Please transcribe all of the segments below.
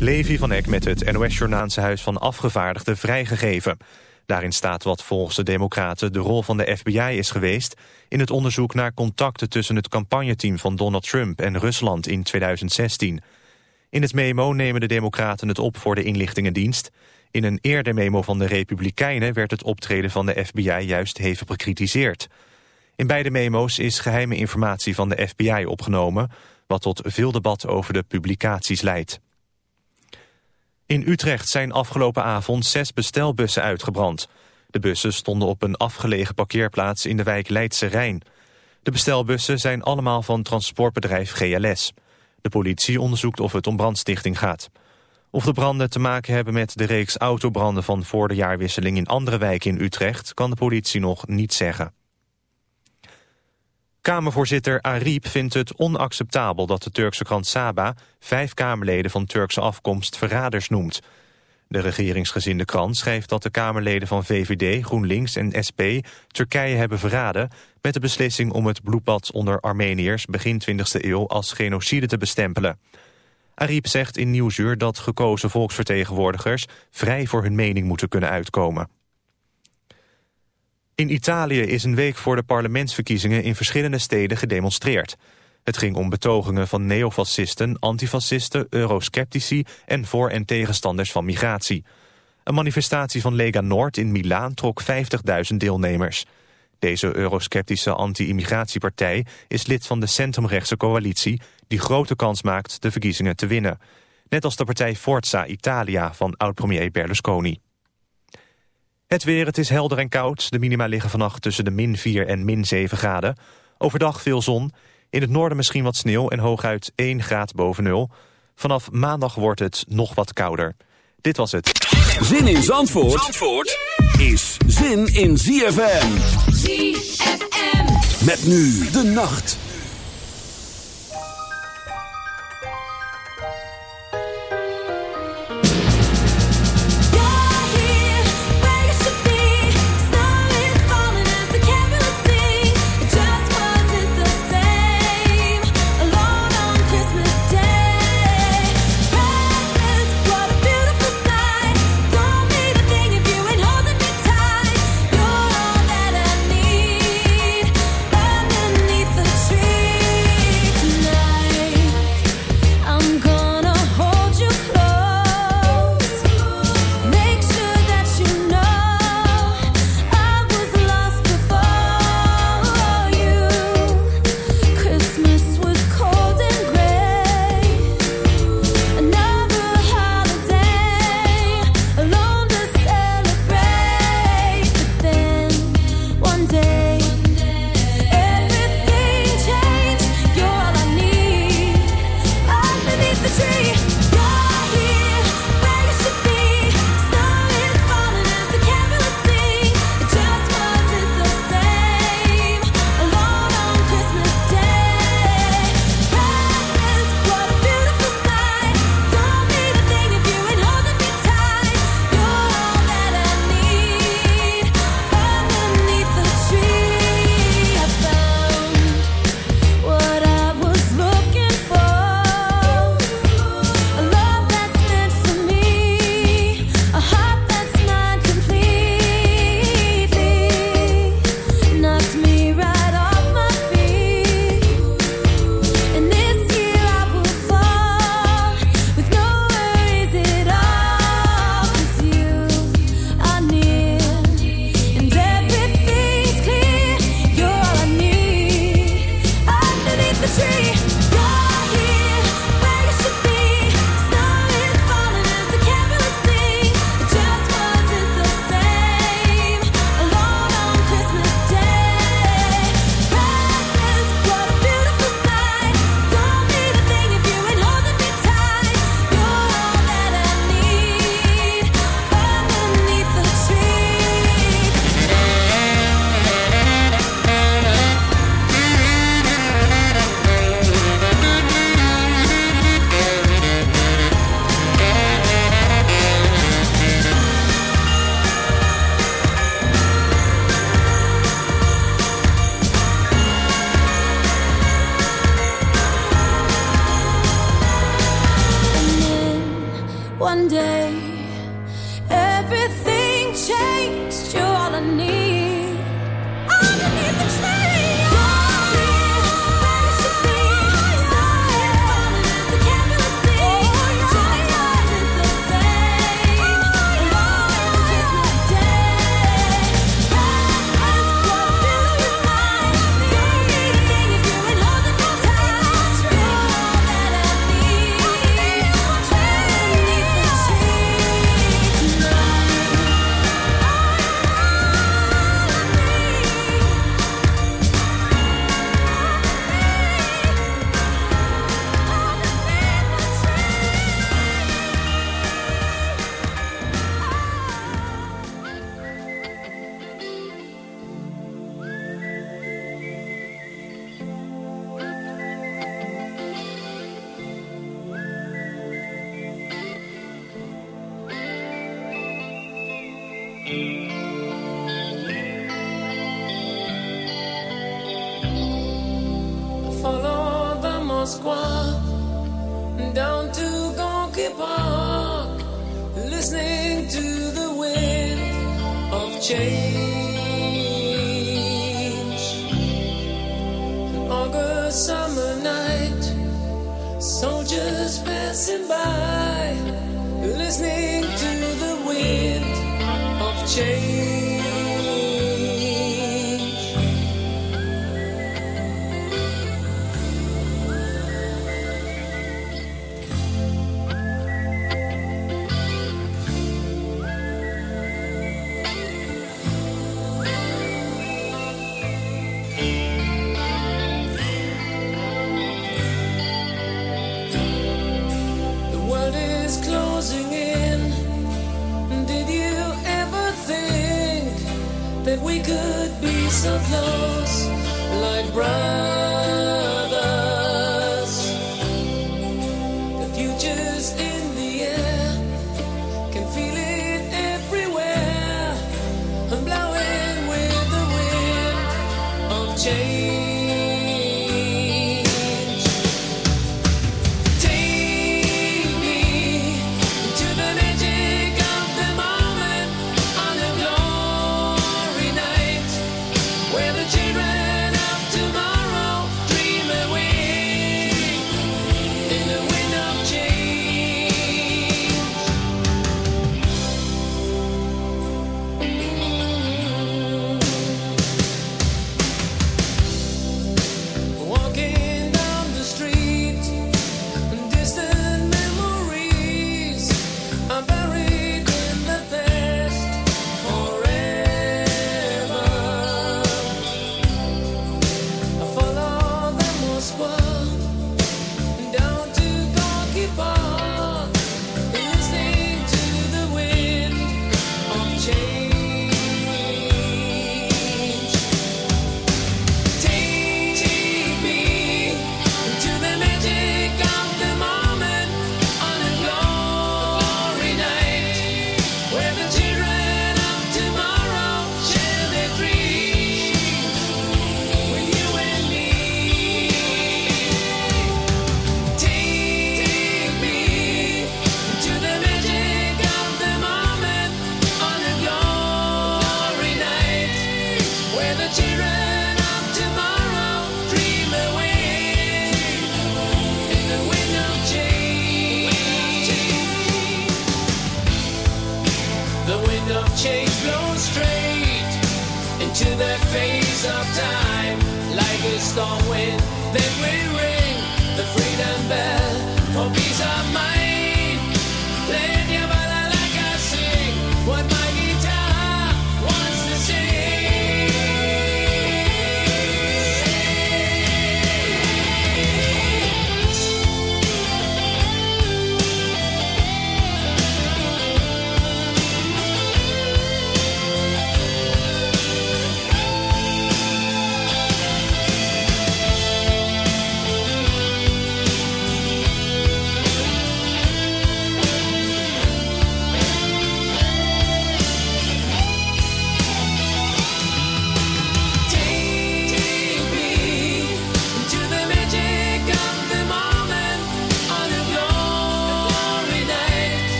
Levi van Eck met het NOS-journaanse Huis van Afgevaardigden vrijgegeven. Daarin staat wat volgens de Democraten de rol van de FBI is geweest... in het onderzoek naar contacten tussen het campagneteam van Donald Trump en Rusland in 2016. In het memo nemen de Democraten het op voor de inlichtingendienst. In een eerder memo van de Republikeinen werd het optreden van de FBI juist hevig bekritiseerd. In beide memo's is geheime informatie van de FBI opgenomen... wat tot veel debat over de publicaties leidt. In Utrecht zijn afgelopen avond zes bestelbussen uitgebrand. De bussen stonden op een afgelegen parkeerplaats in de wijk Leidse Rijn. De bestelbussen zijn allemaal van transportbedrijf GLS. De politie onderzoekt of het om brandstichting gaat. Of de branden te maken hebben met de reeks autobranden van voor de jaarwisseling in andere wijken in Utrecht... kan de politie nog niet zeggen. Kamervoorzitter Ariep vindt het onacceptabel dat de Turkse krant Saba... vijf Kamerleden van Turkse afkomst verraders noemt. De regeringsgezinde krant schrijft dat de Kamerleden van VVD, GroenLinks en SP... Turkije hebben verraden met de beslissing om het bloedbad onder Armeniërs... begin 20e eeuw als genocide te bestempelen. Ariep zegt in Nieuwsuur dat gekozen volksvertegenwoordigers... vrij voor hun mening moeten kunnen uitkomen. In Italië is een week voor de parlementsverkiezingen in verschillende steden gedemonstreerd. Het ging om betogingen van neofascisten, antifascisten, eurosceptici en voor- en tegenstanders van migratie. Een manifestatie van Lega Noord in Milaan trok 50.000 deelnemers. Deze eurosceptische anti-immigratiepartij is lid van de centrumrechtse coalitie... die grote kans maakt de verkiezingen te winnen. Net als de partij Forza Italia van oud-premier Berlusconi. Het weer, het is helder en koud. De minima liggen vannacht tussen de min 4 en min 7 graden. Overdag veel zon. In het noorden misschien wat sneeuw en hooguit 1 graad boven nul. Vanaf maandag wordt het nog wat kouder. Dit was het. Zin in Zandvoort, Zandvoort is zin in ZFM. ZFM. Met nu de nacht.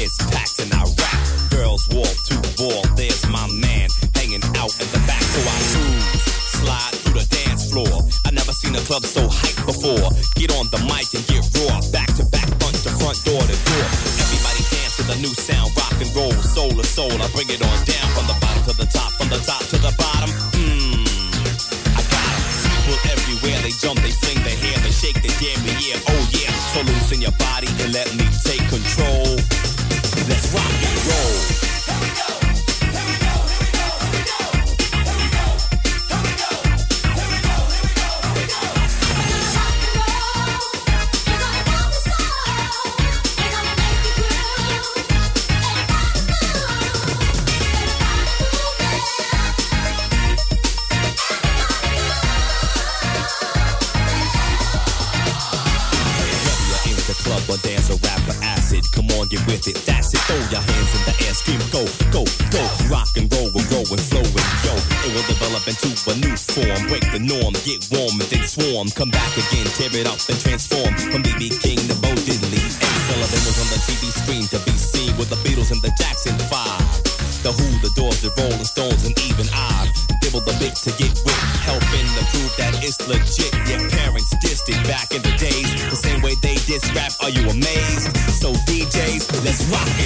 Is packed and I rap. Girls wall to wall, there's my man hanging out in the back. So I cruise, slide through the dance floor. I never seen a club so hyped before. Get on the mic and get raw, back to back, front to front, door to door. Everybody dance to the new sound, rock and roll, soul to soul. I bring it on down it up and transform. From BB King to Bo Diddley. Ed Sullivan was on the TV screen to be seen with the Beatles and the Jackson Five. The Who, the Doors, the Rolling Stones, and even I. Dibble the big to get with, helping to prove that it's legit. Your parents dissed it back in the days, the same way they diss rap. Are you amazed? So DJs, let's rock and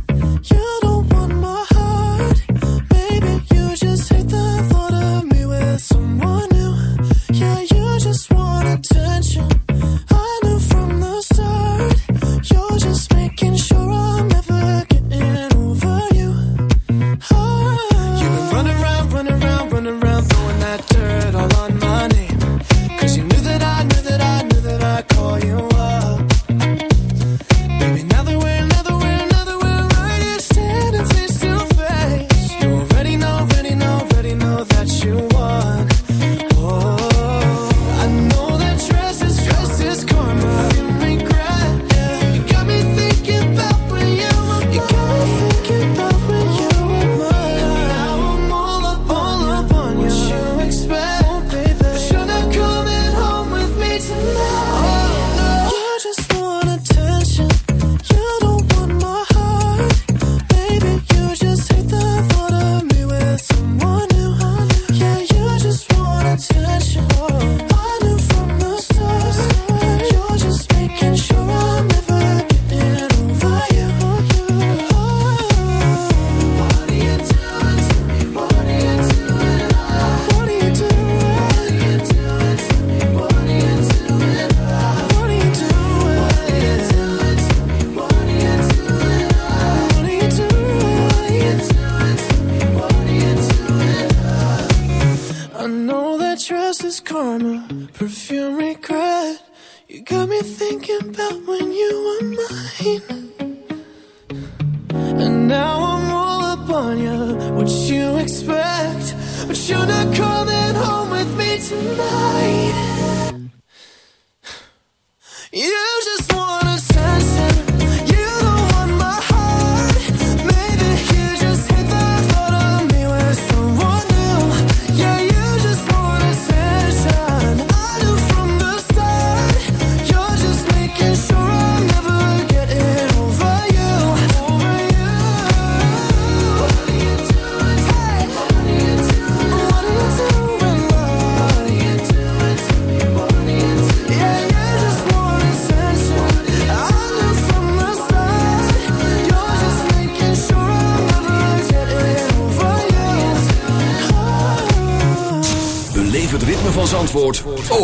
tonight.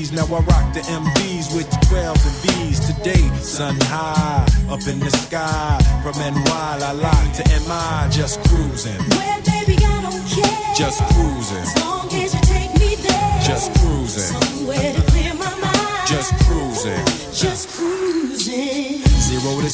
Z's. Now I rock the MVs with the 12s and V's. Today, sun high, up in the sky. From NY, la la to MI, just cruising. Well, baby, I don't care. Just cruising. As long as you take me there. Just cruising.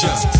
Just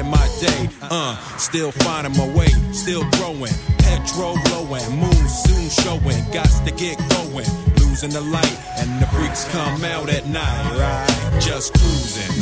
my day. Uh, still finding my way, still growing. Petrol blowing, moon soon showing. Got to get going. Losing the light, and the freaks come out at night. Just cruising,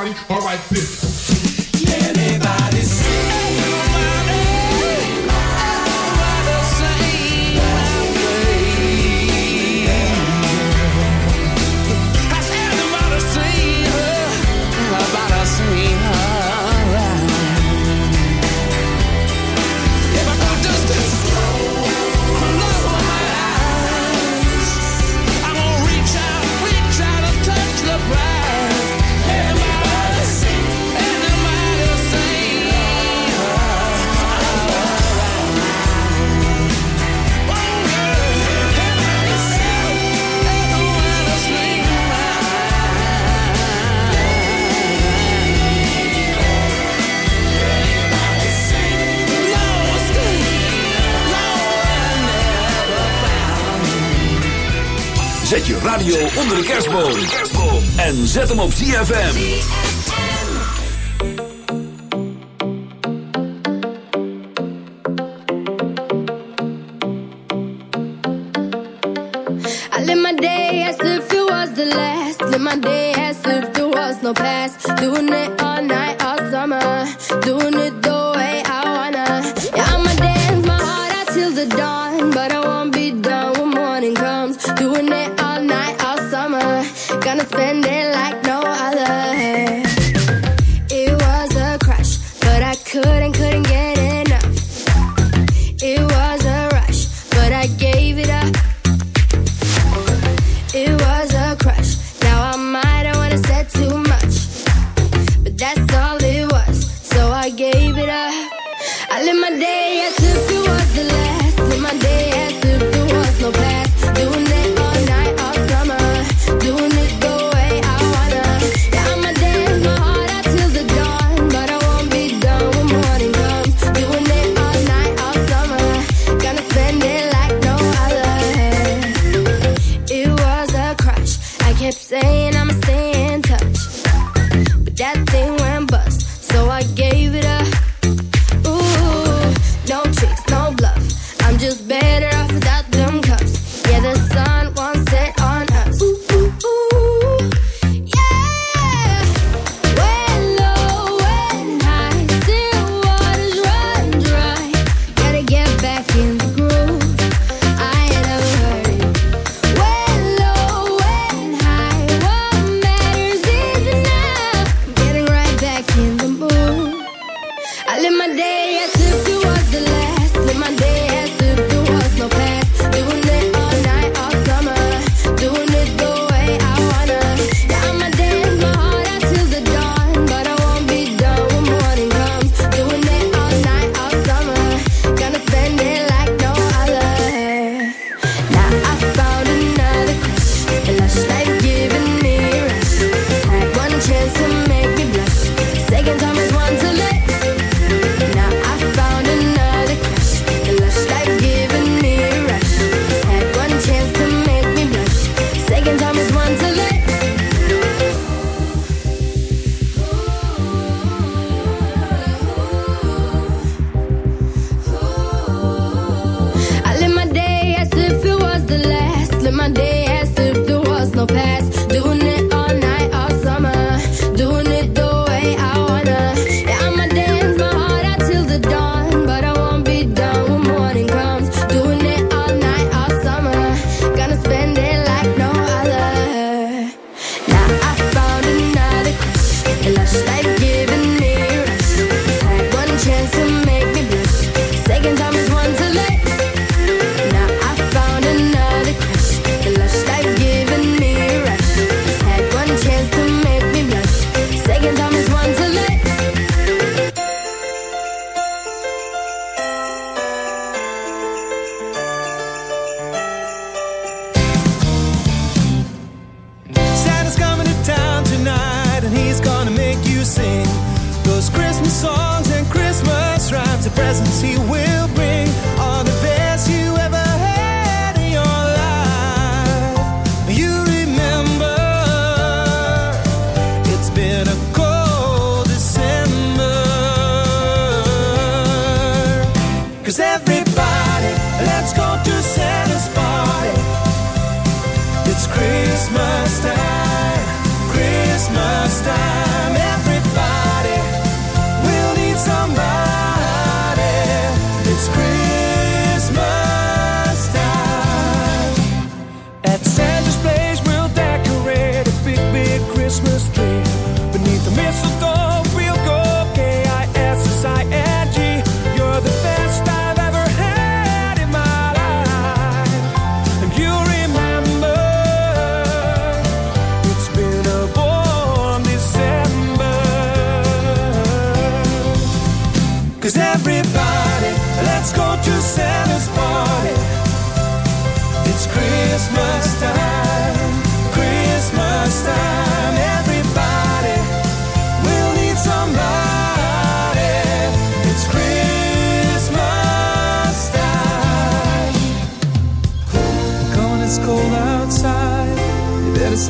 Everybody, all right, kerstboom. En zet hem op ZFM.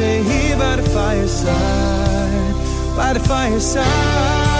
here by the fireside, by the fireside.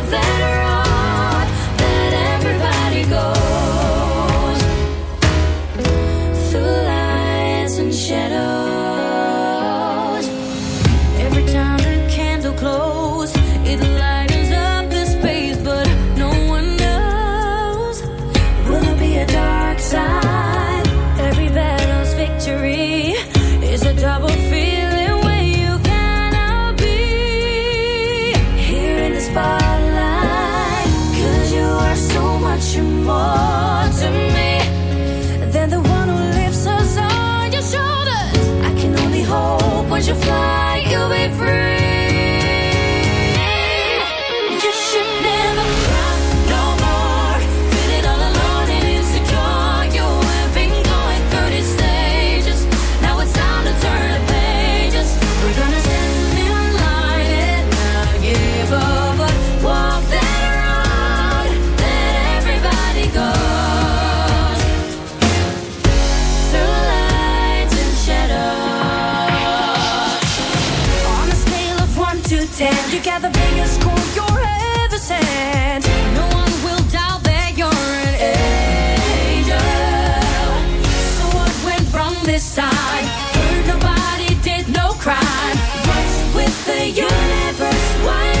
Heard nobody did no crime. What's with the universe? Why?